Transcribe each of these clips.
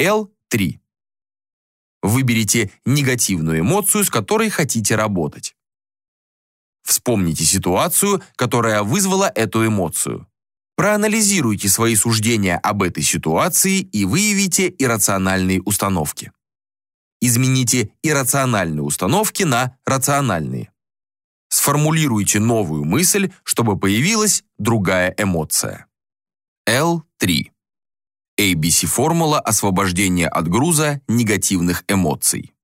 L3. Выберите негативную эмоцию, с которой хотите работать. Вспомните ситуацию, которая вызвала эту эмоцию. Проанализируйте свои суждения об этой ситуации и выявите иррациональные установки. Измените иррациональные установки на рациональные. Сформулируйте новую мысль, чтобы появилась другая эмоция. L3. ABC-формула освобождения от груза негативных эмоций.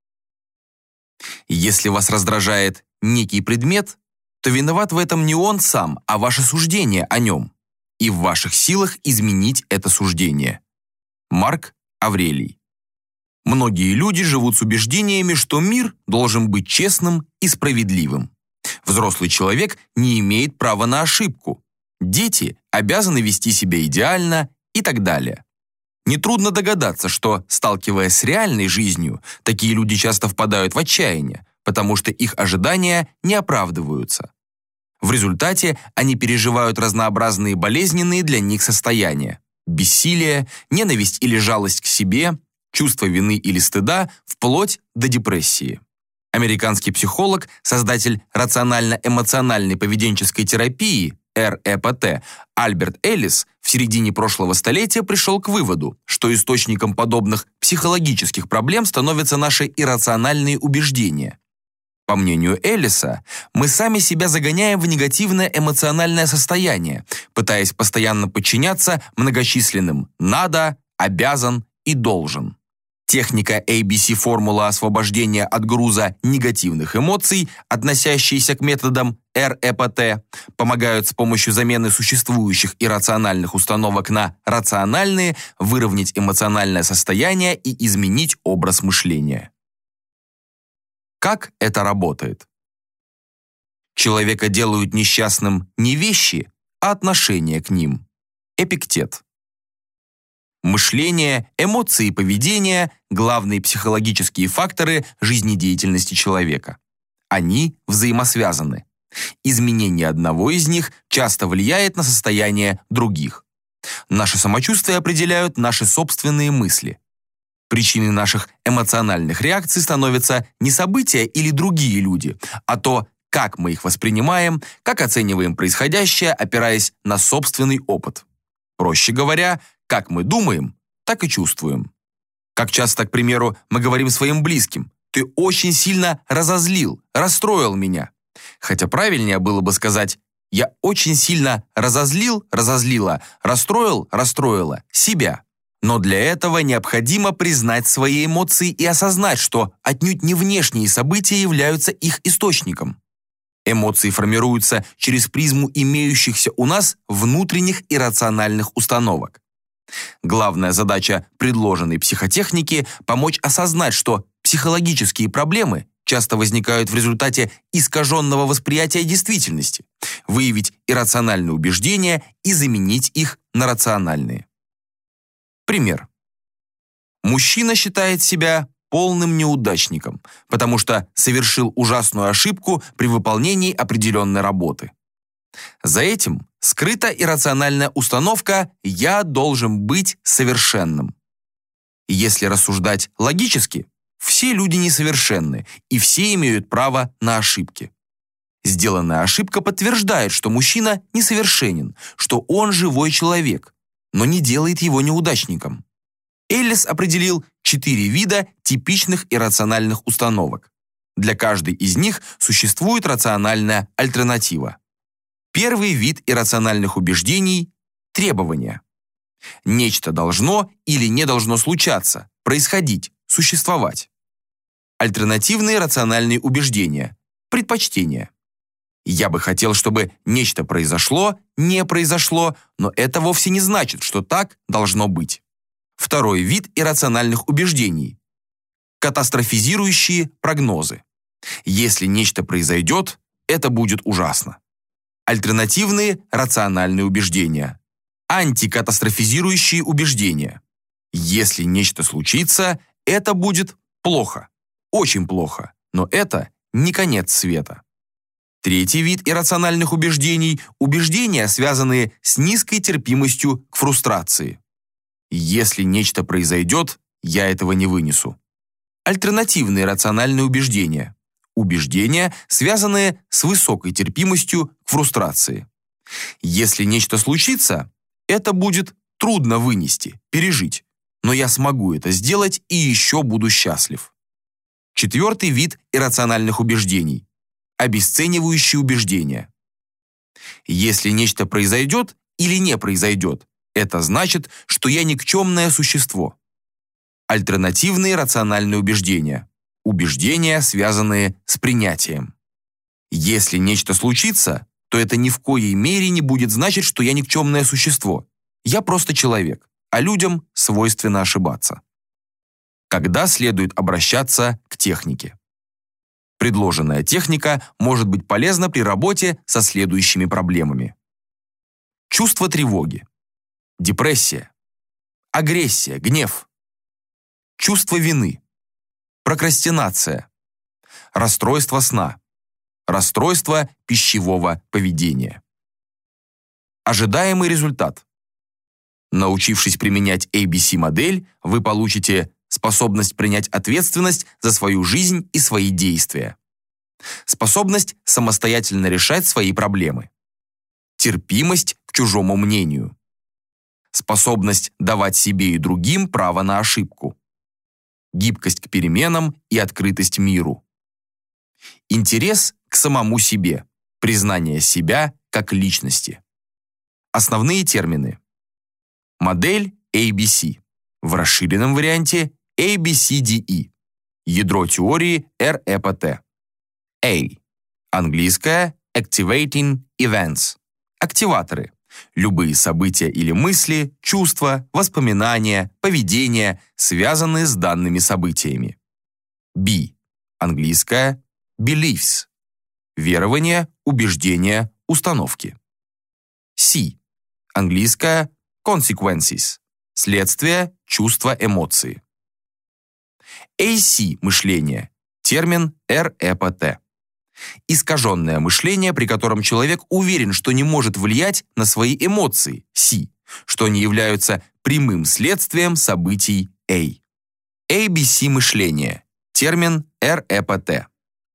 Если вас раздражает некий предмет, то виноват в этом не он сам, а ваше суждение о нем. И в ваших силах изменить это суждение. Марк Аврелий. Многие люди живут с убеждениями, что мир должен быть честным и справедливым. Взрослый человек не имеет права на ошибку. Дети обязаны вести себя идеально и так далее. Нетрудно догадаться, что, сталкиваясь с реальной жизнью, такие люди часто впадают в отчаяние, потому что их ожидания не оправдываются. В результате они переживают разнообразные болезненные для них состояния. Бессилие, ненависть или жалость к себе, чувство вины или стыда, вплоть до депрессии. Американский психолог, создатель рационально-эмоциональной поведенческой терапии РЭПТ Альберт Эллис в середине прошлого столетия пришел к выводу, что источником подобных психологических проблем становятся наши иррациональные убеждения. По мнению Эллиса, мы сами себя загоняем в негативное эмоциональное состояние, пытаясь постоянно подчиняться многочисленным «надо», «обязан» и «должен». Техника ABC-формула освобождения от груза негативных эмоций, относящиеся к методам РЭПТ, помогают с помощью замены существующих иррациональных установок на рациональные выровнять эмоциональное состояние и изменить образ мышления. Как это работает? Человека делают несчастным не вещи, а отношение к ним. Эпиктет. Мышление, эмоции и поведение – главные психологические факторы жизнедеятельности человека. Они взаимосвязаны. Изменение одного из них часто влияет на состояние других. Наше самочувствие определяют наши собственные мысли. Причиной наших эмоциональных реакций становятся не события или другие люди, а то, как мы их воспринимаем, как оцениваем происходящее, опираясь на собственный опыт. Проще говоря, как мы думаем, так и чувствуем. Как часто, к примеру, мы говорим своим близким, «Ты очень сильно разозлил, расстроил меня». Хотя правильнее было бы сказать «Я очень сильно разозлил, разозлила, расстроил, расстроила себя». Но для этого необходимо признать свои эмоции и осознать, что отнюдь не внешние события являются их источником. Эмоции формируются через призму имеющихся у нас внутренних иррациональных установок. Главная задача предложенной психотехники – помочь осознать, что психологические проблемы часто возникают в результате искаженного восприятия действительности, выявить иррациональные убеждения и заменить их на рациональные. Пример. Мужчина считает себя полным неудачником, потому что совершил ужасную ошибку при выполнении определенной работы. За этим скрыта иррациональная установка «я должен быть совершенным». Если рассуждать логически, все люди несовершенны, и все имеют право на ошибки. Сделанная ошибка подтверждает, что мужчина несовершенен, что он живой человек, но не делает его неудачником. Эллис определил четыре вида типичных иррациональных установок. Для каждой из них существует рациональная альтернатива. Первый вид иррациональных убеждений – требования. Нечто должно или не должно случаться, происходить, существовать. Альтернативные рациональные убеждения – предпочтения. Я бы хотел, чтобы нечто произошло, не произошло, но это вовсе не значит, что так должно быть. Второй вид иррациональных убеждений – катастрофизирующие прогнозы. Если нечто произойдет, это будет ужасно. Альтернативные рациональные убеждения. Антикатастрофизирующие убеждения. Если нечто случится, это будет плохо. Очень плохо. Но это не конец света. Третий вид иррациональных убеждений – убеждения, связанные с низкой терпимостью к фрустрации. Если нечто произойдет, я этого не вынесу. Альтернативные рациональные убеждения. Убеждения, связанные с высокой терпимостью к фрустрации. Если нечто случится, это будет трудно вынести, пережить, но я смогу это сделать и еще буду счастлив. Четвертый вид иррациональных убеждений – обесценивающие убеждения. Если нечто произойдет или не произойдет, это значит, что я никчемное существо. Альтернативные рациональные убеждения. Убеждения, связанные с принятием. Если нечто случится, то это ни в коей мере не будет значить, что я никчемное существо. Я просто человек, а людям свойственно ошибаться. Когда следует обращаться к технике? Предложенная техника может быть полезна при работе со следующими проблемами. Чувство тревоги. Депрессия. Агрессия, гнев. Чувство вины. Прокрастинация. Расстройство сна. Расстройство пищевого поведения. Ожидаемый результат. Научившись применять ABC-модель, вы получите способность принять ответственность за свою жизнь и свои действия. Способность самостоятельно решать свои проблемы. Терпимость к чужому мнению. Способность давать себе и другим право на ошибку. Гибкость к переменам и открытость миру. Интерес к самому себе. Признание себя как личности. Основные термины. Модель ABC. В расширенном варианте ABCDE. Ядро теории REPT. A. Английское Activating Events. Активаторы. Любые события или мысли, чувства, воспоминания, поведение, связанные с данными событиями. B. Английское Beliefs. Верования, убеждения, установки. C. Английское Consequences. Следствие, чувства, эмоции. AC – мышление, термин РЭПТ. Искаженное мышление, при котором человек уверен, что не может влиять на свои эмоции, Си, что они являются прямым следствием событий А. ABC мышление, термин РЭПТ.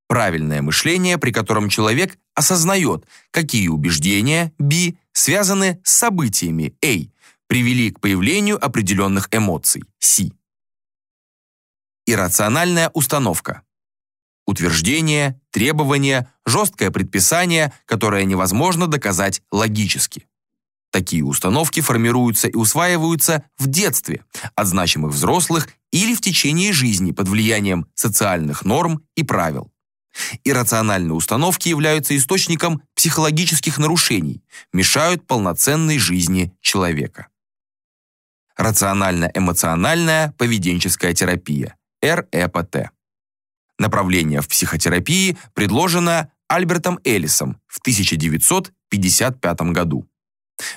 Правильное мышление, при котором человек осознает, какие убеждения, B, связаны с событиями А, привели к появлению определенных эмоций, Си. Иррациональная установка. Утверждение, требование, жесткое предписание, которое невозможно доказать логически. Такие установки формируются и усваиваются в детстве от значимых взрослых или в течение жизни под влиянием социальных норм и правил. Иррациональные установки являются источником психологических нарушений, мешают полноценной жизни человека. Рационально-эмоциональная поведенческая терапия. РЭПТ. Направление в психотерапии предложено Альбертом Эллисом в 1955 году.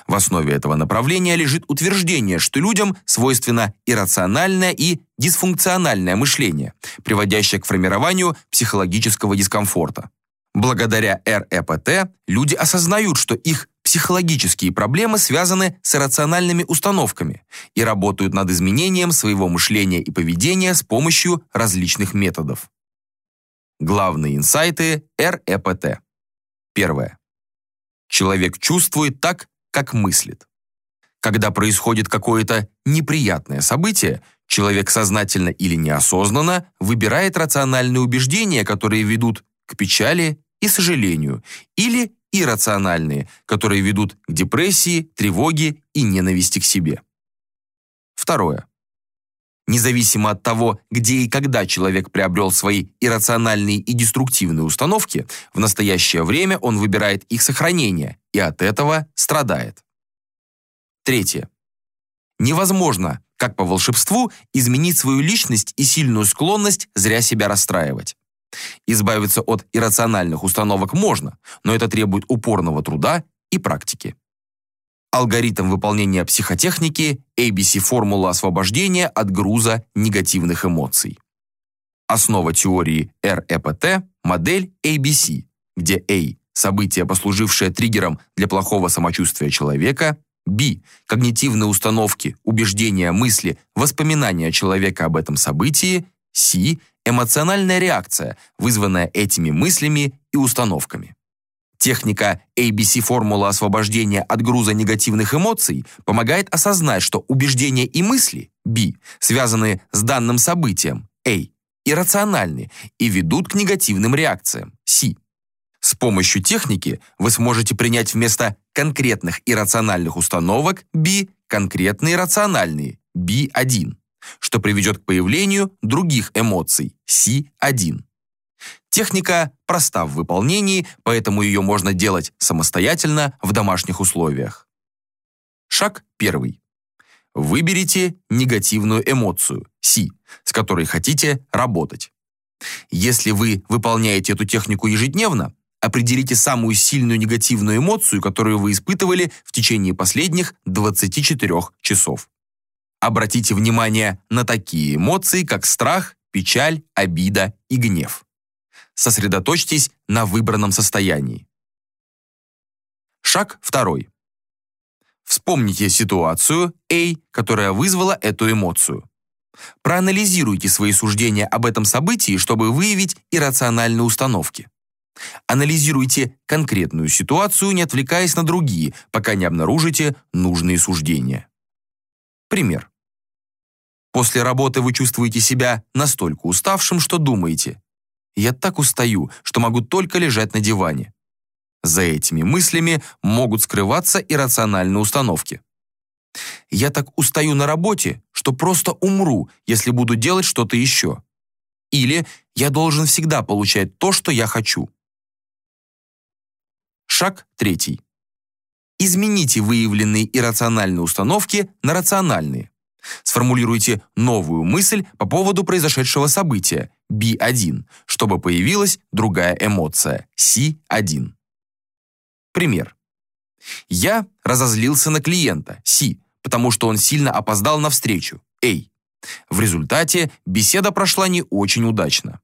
В основе этого направления лежит утверждение, что людям свойственно иррациональное и дисфункциональное мышление, приводящее к формированию психологического дискомфорта. Благодаря РЭПТ люди осознают, что их психологические проблемы связаны с иррациональными установками и работают над изменением своего мышления и поведения с помощью различных методов. Главные инсайты РЭПТ. Первое. Человек чувствует так, как мыслит. Когда происходит какое-то неприятное событие, человек сознательно или неосознанно выбирает рациональные убеждения, которые ведут к печали и сожалению, или иррациональные, которые ведут к депрессии, тревоге и ненависти к себе. Второе. Независимо от того, где и когда человек приобрел свои иррациональные и деструктивные установки, в настоящее время он выбирает их сохранение и от этого страдает. Третье. Невозможно, как по волшебству, изменить свою личность и сильную склонность зря себя расстраивать. Избавиться от иррациональных установок можно, но это требует упорного труда и практики. Алгоритм выполнения психотехники ABC-формула освобождения от груза негативных эмоций. Основа теории РЭПТ – модель ABC, где A – событие, послужившее триггером для плохого самочувствия человека, B. Когнитивные установки, убеждения, мысли, воспоминания человека об этом событии. C. Эмоциональная реакция, вызванная этими мыслями и установками. Техника ABC-формула освобождения от груза негативных эмоций помогает осознать, что убеждения и мысли B, связанные с данным событием A, иррациональны и ведут к негативным реакциям C. С помощью техники вы сможете принять вместо конкретных иррациональных установок B конкретные рациональные B1, что приведет к появлению других эмоций C1. Техника проста в выполнении, поэтому ее можно делать самостоятельно в домашних условиях. Шаг первый. Выберите негативную эмоцию, Си, с которой хотите работать. Если вы выполняете эту технику ежедневно, определите самую сильную негативную эмоцию, которую вы испытывали в течение последних 24 часов. Обратите внимание на такие эмоции, как страх, печаль, обида и гнев. Сосредоточьтесь на выбранном состоянии. Шаг второй. Вспомните ситуацию A, которая вызвала эту эмоцию. Проанализируйте свои суждения об этом событии, чтобы выявить иррациональные установки. Анализируйте конкретную ситуацию, не отвлекаясь на другие, пока не обнаружите нужные суждения. Пример. После работы вы чувствуете себя настолько уставшим, что думаете «Я так устаю, что могу только лежать на диване». За этими мыслями могут скрываться иррациональные установки. Я так устаю на работе, что просто умру, если буду делать что-то еще. Или я должен всегда получать то, что я хочу. Шаг третий. Измените выявленные иррациональные установки на рациональные. Сформулируйте новую мысль по поводу произошедшего события B1, чтобы появилась другая эмоция C1. Пример. Я разозлился на клиента, Си, потому что он сильно опоздал на встречу, A. В результате беседа прошла не очень удачно.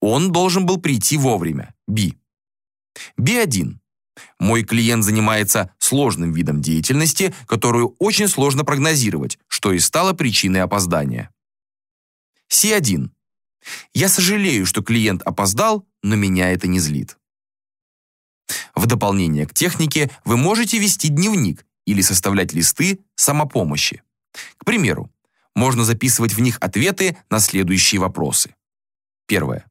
Он должен был прийти вовремя, B. B1. Мой клиент занимается сложным видом деятельности, которую очень сложно прогнозировать, что и стало причиной опоздания. С1. Я сожалею, что клиент опоздал, но меня это не злит. В дополнение к технике вы можете вести дневник или составлять листы самопомощи. К примеру, можно записывать в них ответы на следующие вопросы. Первое.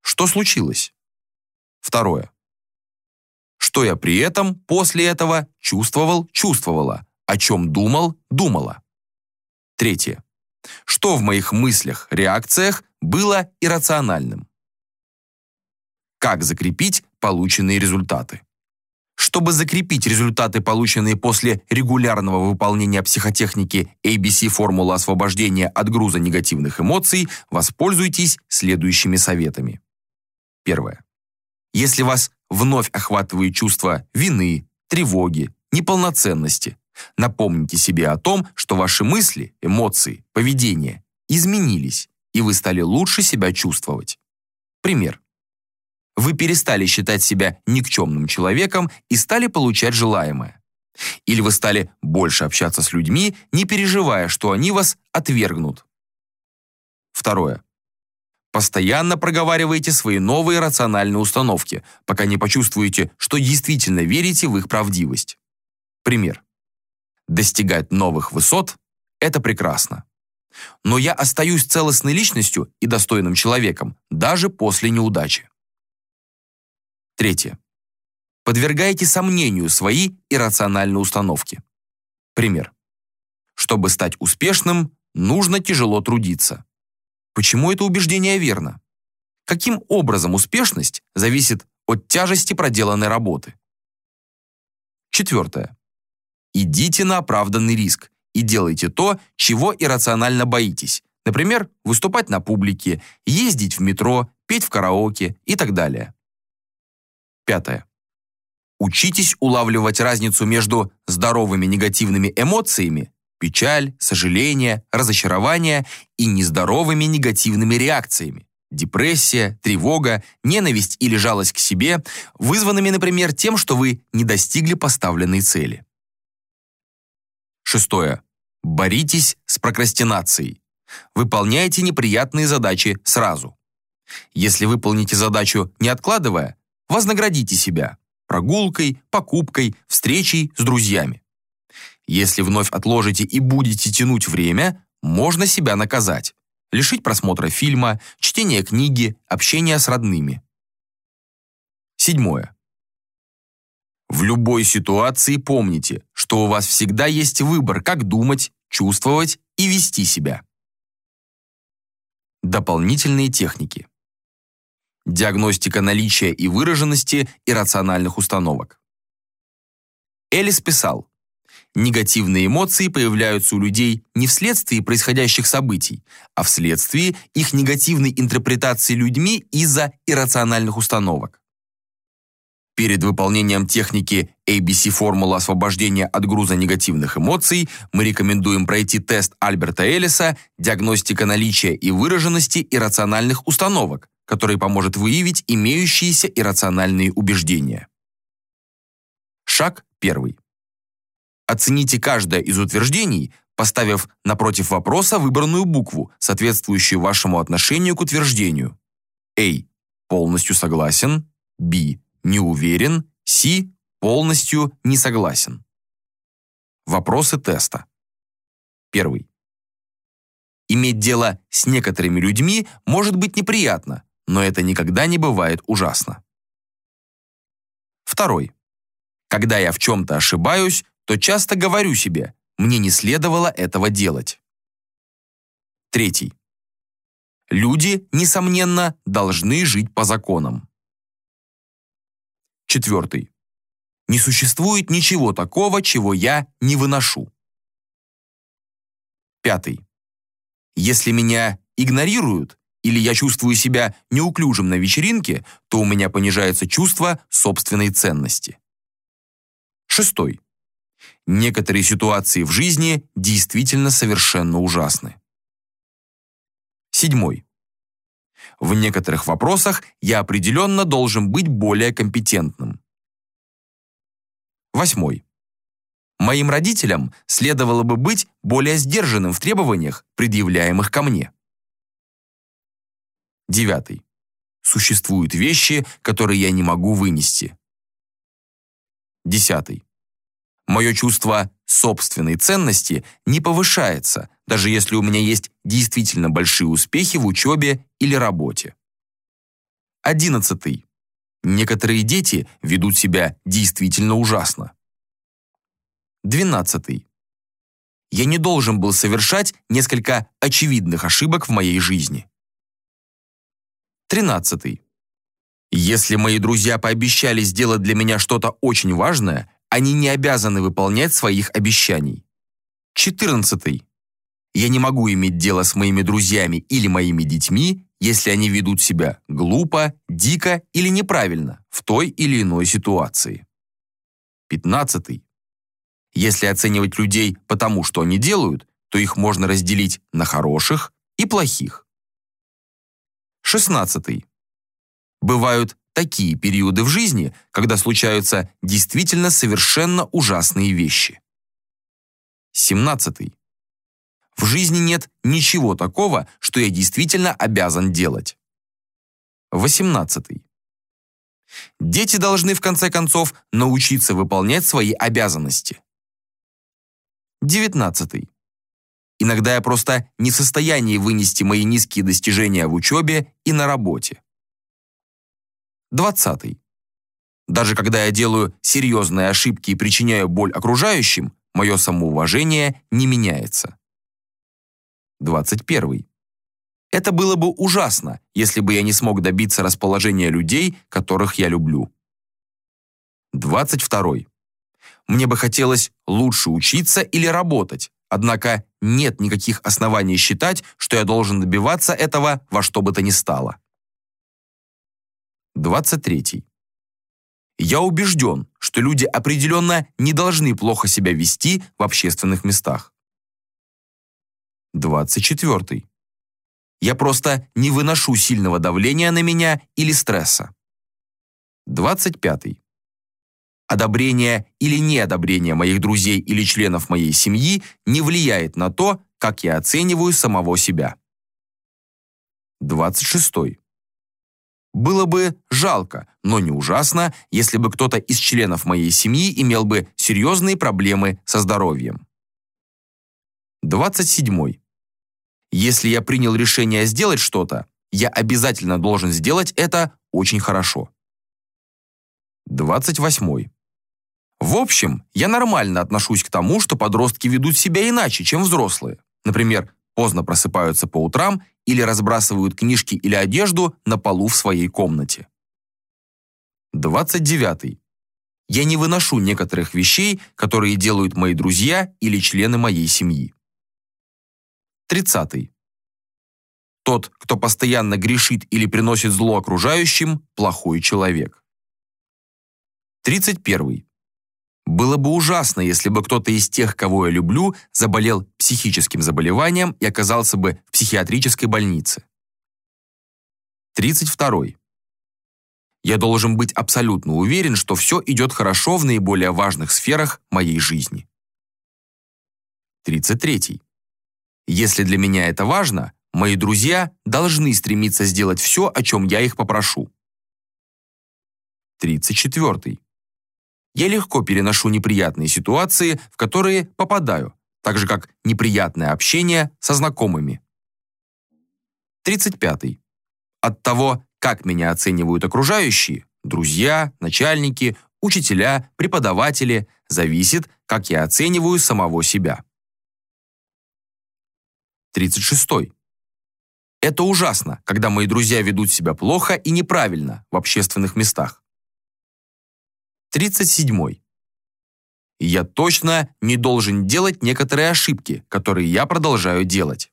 Что случилось? Второе. Что я при этом, после этого, чувствовал, чувствовала, о чем думал, думала. Третье. Что в моих мыслях, реакциях было иррациональным? Как закрепить полученные результаты? Чтобы закрепить результаты, полученные после регулярного выполнения психотехники ABC формула освобождения от груза негативных эмоций, воспользуйтесь следующими советами. Первое. Если вас вновь охватывает чувство вины, тревоги, неполноценности, напомните себе о том, что ваши мысли, эмоции, поведение изменились, и вы стали лучше себя чувствовать. Пример. Вы перестали считать себя никчемным человеком и стали получать желаемое. Или вы стали больше общаться с людьми, не переживая, что они вас отвергнут. Второе. Постоянно проговаривайте свои новые рациональные установки, пока не почувствуете, что действительно верите в их правдивость. Пример. Достигать новых высот – это прекрасно. Но я остаюсь целостной личностью и достойным человеком даже после неудачи. Третье. Подвергайте сомнению свои иррациональные установки. Пример. Чтобы стать успешным, нужно тяжело трудиться. Почему это убеждение верно? Каким образом успешность зависит от тяжести проделанной работы? Четвертое. Идите на оправданный риск и делайте то, чего иррационально боитесь. Например, выступать на публике, ездить в метро, петь в караоке и так далее. Пятое. Учитесь улавливать разницу между здоровыми негативными эмоциями печаль, сожаление, разочарование и нездоровыми негативными реакциями. Депрессия, тревога, ненависть или жалость к себе, вызванными, например, тем, что вы не достигли поставленной цели. Шестое. Боритесь с прокрастинацией. Выполняйте неприятные задачи сразу. Если выполните задачу не откладывая, вознаградите себя прогулкой, покупкой, встречей с друзьями. Если вновь отложите и будете тянуть время, можно себя наказать. Лишить просмотра фильма, чтения книги, общения с родными. Седьмое. В любой ситуации помните, что у вас всегда есть выбор, как думать, чувствовать и вести себя. Дополнительные техники. Диагностика наличия и выраженности иррациональных установок. Элис писал, Негативные эмоции появляются у людей не вследствие происходящих событий, а вследствие их негативной интерпретации людьми из-за иррациональных установок. Перед выполнением техники ABC-формула освобождения от груза негативных эмоций мы рекомендуем пройти тест Альберта Эллиса «Диагностика наличия и выраженности иррациональных установок», который поможет выявить имеющиеся иррациональные убеждения. Шаг первый. Оцените каждое из утверждений, поставив напротив вопроса выбранную букву, соответствующую вашему отношению к утверждению. A. Полностью согласен. B. Не уверен. C. Полностью не согласен. Вопросы теста. Первый. Иметь дело с некоторыми людьми может быть неприятно, но это никогда не бывает ужасно. Второй. Когда я в чем-то ошибаюсь, то часто говорю себе, мне не следовало этого делать. Третий. Люди, несомненно, должны жить по законам. Четвертый. Не существует ничего такого, чего я не выношу. Пятый. Если меня игнорируют, или я чувствую себя неуклюжим на вечеринке, то у меня понижается чувство собственной ценности. Шестой. Некоторые ситуации в жизни действительно совершенно ужасны. Седьмой. В некоторых вопросах я определенно должен быть более компетентным. Восьмой. Моим родителям следовало бы быть более сдержанным в требованиях, предъявляемых ко мне. Девятый. Существуют вещи, которые я не могу вынести. Десятый. Мое чувство собственной ценности не повышается, даже если у меня есть действительно большие успехи в учебе или работе. Одиннадцатый. Некоторые дети ведут себя действительно ужасно. Двенадцатый. Я не должен был совершать несколько очевидных ошибок в моей жизни. Тринадцатый. Если мои друзья пообещали сделать для меня что-то очень важное, они не обязаны выполнять своих обещаний. 14. Я не могу иметь дело с моими друзьями или моими детьми, если они ведут себя глупо, дико или неправильно в той или иной ситуации. 15. Если оценивать людей по тому, что они делают, то их можно разделить на хороших и плохих. 16. Бывают такие периоды в жизни, когда случаются действительно совершенно ужасные вещи. 17. В жизни нет ничего такого, что я действительно обязан делать. 18. Дети должны в конце концов научиться выполнять свои обязанности. 19. Иногда я просто не в состоянии вынести мои низкие достижения в учебе и на работе. 20. Даже когда я делаю серьезные ошибки и причиняю боль окружающим, мое самоуважение не меняется. 21. Это было бы ужасно, если бы я не смог добиться расположения людей, которых я люблю. 22. Мне бы хотелось лучше учиться или работать, однако нет никаких оснований считать, что я должен добиваться этого во что бы то ни стало. 23. Я убежден, что люди определенно не должны плохо себя вести в общественных местах. 24. Я просто не выношу сильного давления на меня или стресса. 25. Одобрение или неодобрение моих друзей или членов моей семьи не влияет на то, как я оцениваю самого себя. 26. Было бы жалко, но не ужасно, если бы кто-то из членов моей семьи имел бы серьезные проблемы со здоровьем. 27. Если я принял решение сделать что-то, я обязательно должен сделать это очень хорошо. 28. В общем, я нормально отношусь к тому, что подростки ведут себя иначе, чем взрослые. Например, поздно просыпаются по утрам или разбрасывают книжки или одежду на полу в своей комнате. 29. Я не выношу некоторых вещей, которые делают мои друзья или члены моей семьи. 30. Тот, кто постоянно грешит или приносит зло окружающим, плохой человек. 31. Было бы ужасно, если бы кто-то из тех, кого я люблю, заболел психическим заболеванием и оказался бы в психиатрической больнице. 32. Я должен быть абсолютно уверен, что все идет хорошо в наиболее важных сферах моей жизни. 33. Если для меня это важно, мои друзья должны стремиться сделать все, о чем я их попрошу. 34. Я легко переношу неприятные ситуации, в которые попадаю, так же как неприятное общение со знакомыми. 35. От того, как меня оценивают окружающие, друзья, начальники, учителя, преподаватели, зависит, как я оцениваю самого себя. 36. Это ужасно, когда мои друзья ведут себя плохо и неправильно в общественных местах. 37. Я точно не должен делать некоторые ошибки, которые я продолжаю делать.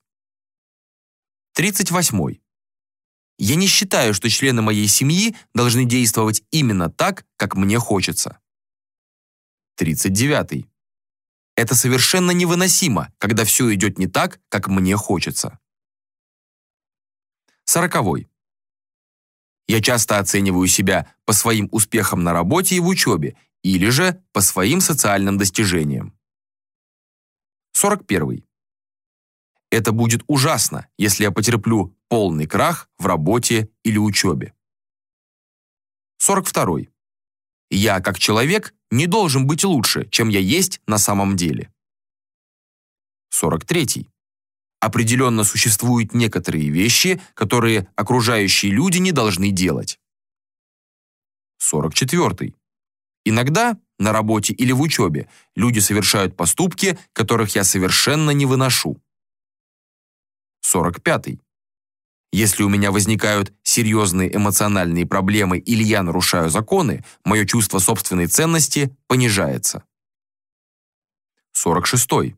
38. Я не считаю, что члены моей семьи должны действовать именно так, как мне хочется. 39. Это совершенно невыносимо, когда все идет не так, как мне хочется. 40. Я часто оцениваю себя по своим успехам на работе и в учебе, или же по своим социальным достижениям. 41. Это будет ужасно, если я потерплю полный крах в работе или учебе. 42. Я, как человек, не должен быть лучше, чем я есть на самом деле. 43. Определенно существуют некоторые вещи, которые окружающие люди не должны делать. 44. Иногда на работе или в учебе люди совершают поступки, которых я совершенно не выношу. 45. Если у меня возникают серьезные эмоциональные проблемы или я нарушаю законы, мое чувство собственной ценности понижается. 46.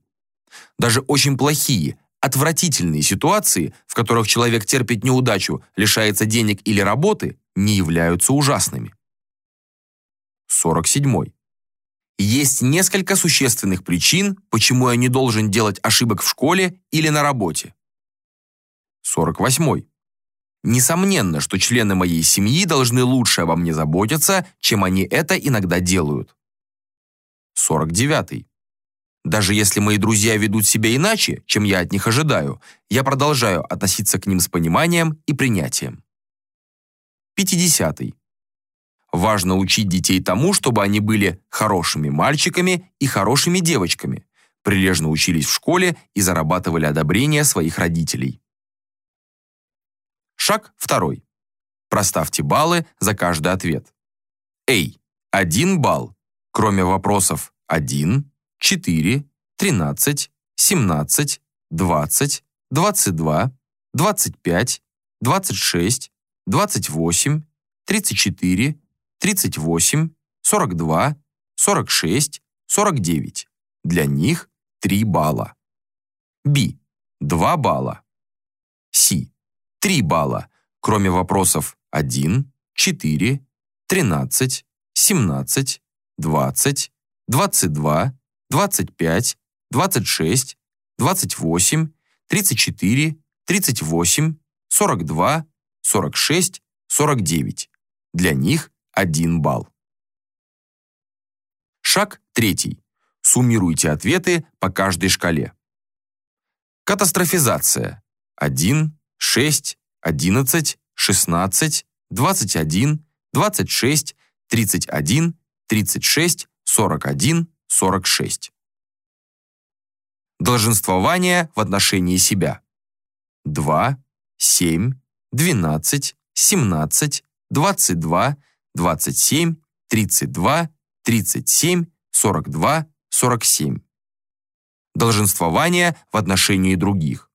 Даже очень плохие, Отвратительные ситуации, в которых человек терпит неудачу, лишается денег или работы, не являются ужасными. 47. Есть несколько существенных причин, почему я не должен делать ошибок в школе или на работе. 48. Несомненно, что члены моей семьи должны лучше обо мне заботиться, чем они это иногда делают. 49. Даже если мои друзья ведут себя иначе, чем я от них ожидаю, я продолжаю относиться к ним с пониманием и принятием. 50. Важно учить детей тому, чтобы они были хорошими мальчиками и хорошими девочками, прилежно учились в школе и зарабатывали одобрение своих родителей. Шаг второй. Проставьте баллы за каждый ответ. Эй, один балл, кроме вопросов 1, 4, 13, 17, 20, 22, 25, 26, 28, 34, 38, 42, 46, 49. Для них 3 балла. Б. 2 балла. С. 3 балла, кроме вопросов 1, 4, 13, 17, 20, 22, 25, 26, 28, 34, 38, 42, 46, 49. Для них 1 балл. Шаг третий. Суммируйте ответы по каждой шкале. Катастрофизация. 1, 6, 11, 16, 21, 26, 31, 36, 41, 46. Долженствование в отношении себя. 2, 7, 12, 17, 22, 27, 32, 37, 42, 47. Долженствование в отношении других.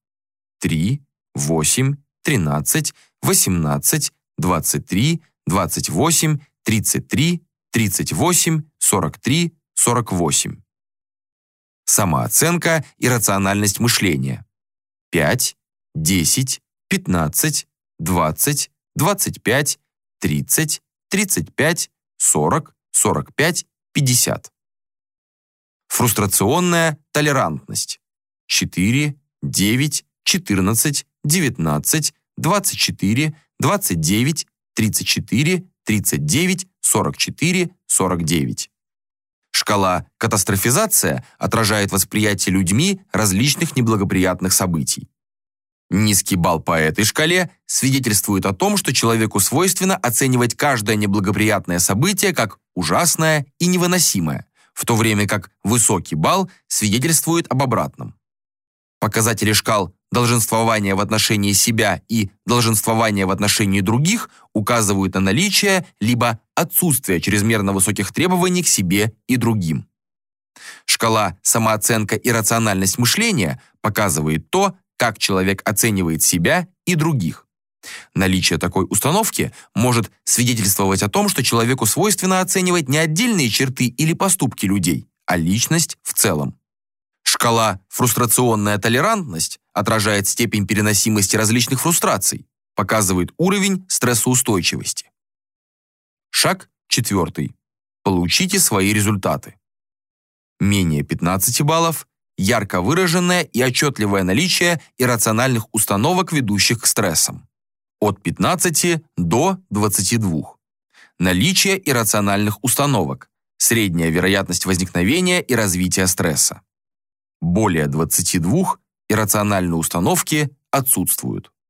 3, 8, 13, 18, 23, 28, 33, 38, 43, 48. Самооценка и рациональность мышления. 5, 10, 15, 20, 25, 30, 35, 40, 45, 50. Фрустрационная толерантность. 4, 9, 14, 19, 24, 29, 34, 39, 44, 49. Шкала «Катастрофизация» отражает восприятие людьми различных неблагоприятных событий. Низкий балл по этой шкале свидетельствует о том, что человеку свойственно оценивать каждое неблагоприятное событие как ужасное и невыносимое, в то время как высокий балл свидетельствует об обратном. Показатели шкал долженствования в отношении себя и долженствования в отношении других указывают на наличие либо отсутствие чрезмерно высоких требований к себе и другим. Шкала самооценка и рациональность мышления показывает то, как человек оценивает себя и других. Наличие такой установки может свидетельствовать о том, что человеку свойственно оценивать не отдельные черты или поступки людей, а личность в целом. Шкала «фрустрационная толерантность» отражает степень переносимости различных фрустраций, показывает уровень стрессоустойчивости. Шаг четвертый. Получите свои результаты. Менее 15 баллов – ярко выраженное и отчетливое наличие иррациональных установок, ведущих к стрессам. От 15 до 22. Наличие иррациональных установок. Средняя вероятность возникновения и развития стресса более 22 иррациональные установки отсутствуют.